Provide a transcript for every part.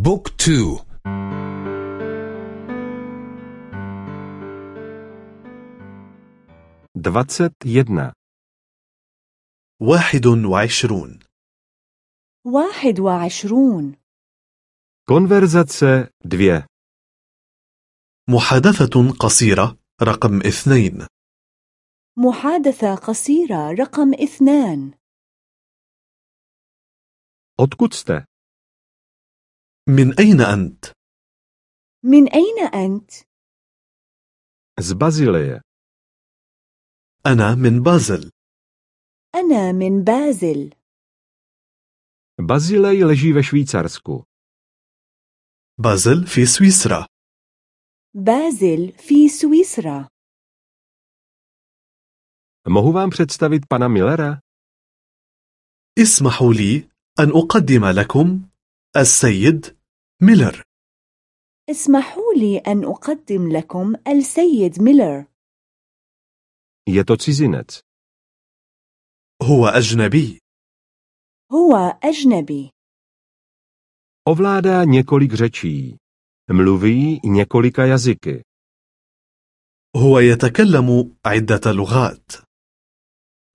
بوك تو dvacet jedna, واحد وعشرون. واحد وعشرون. Konverzace dvě, محادثة قصيرة رقم اثنين. محادثة قصيرة رقم اثنان. Odkud jste? من أين أنت؟ من أين أنت؟ Z Bazileje. أنا من بازل أنا من بازل Bazilej leží ve Švýcarsku. بازل في سويسرا بازل في سويسرا Mohu vám představit pana Millera? اسمحوا لي أن أقدم لكم السيد ميلر اسمحوا لي أن أقدم لكم السيد ميلر Je to cizinec. هو أجنبي هو أجنبي Ovládá několik řečí. Mluví několika jazyky. هو يتكلم عدة لغات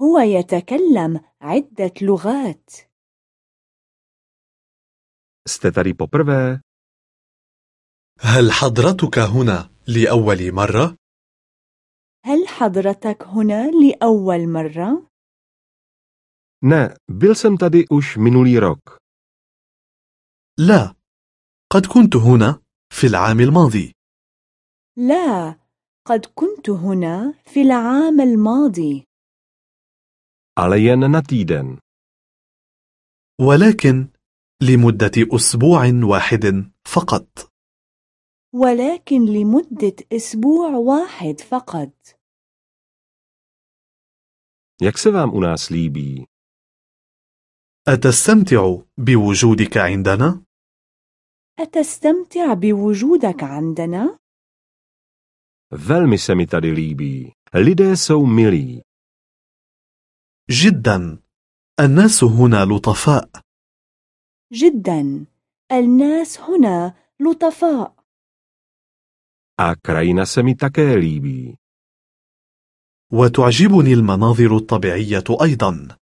هو يتكلم عدة لغات Jste tady poprvé? هل حضرتك هنا لأول مرة؟ هل حضرتك هنا لأول مرة؟ Ne, byl jsem tady už minulý rok. لا قد كنت هنا في العام الماضي لا قد كنت هنا في العام الماضي Ale jen na týden. ولكن لمدة أسبوع واحد فقط ولكن لمدة أسبوع واحد فقط Jak se vám u nás líbí? أتستمتع بوجودك عندنا؟ أتستمتع بوجودك عندنا؟ Velmi se mi tady líbí. Lidé jsou milí. جدا الناس هنا لطفاء جدا الناس هنا لطفاء A krajina se mi také líbí. وتعجبني المناظر الطبيعية أيضا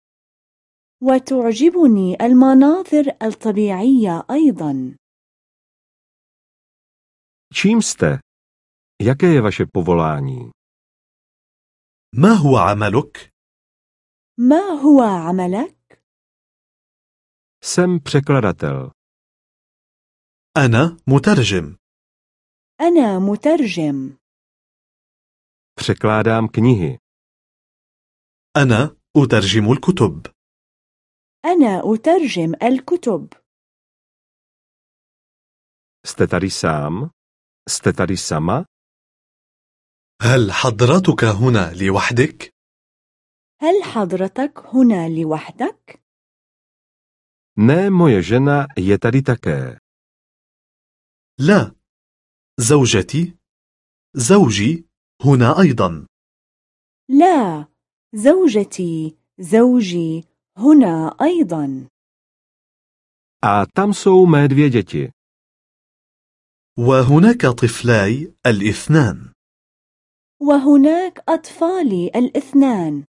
وتعجبني المناظر الطبيعية أيضا Čím jste? Jaké je vaše povolání? ما هو عملك؟ ما هو عملك؟ Jsem překladatel. أنا مترجم أنا مترجم Překládám knihy. أنا أترجم الكتب أنا أترجم الكتب Jste tady sám? Jste tady sama? هل حضرتك هنا لوحدك؟ هل حضرتك هنا لوحدك؟ Ne, moje žena je tady také. لا. زوجتي. زوجي هنا أيضا. لا. زوجتي زوجي هنا أيضا. A tam jsou mé dvě děti. وهناك طفلاي الاثنان. وهناك أطفالي الاثنان.